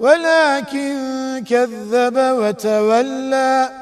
ولكن كذب وتولى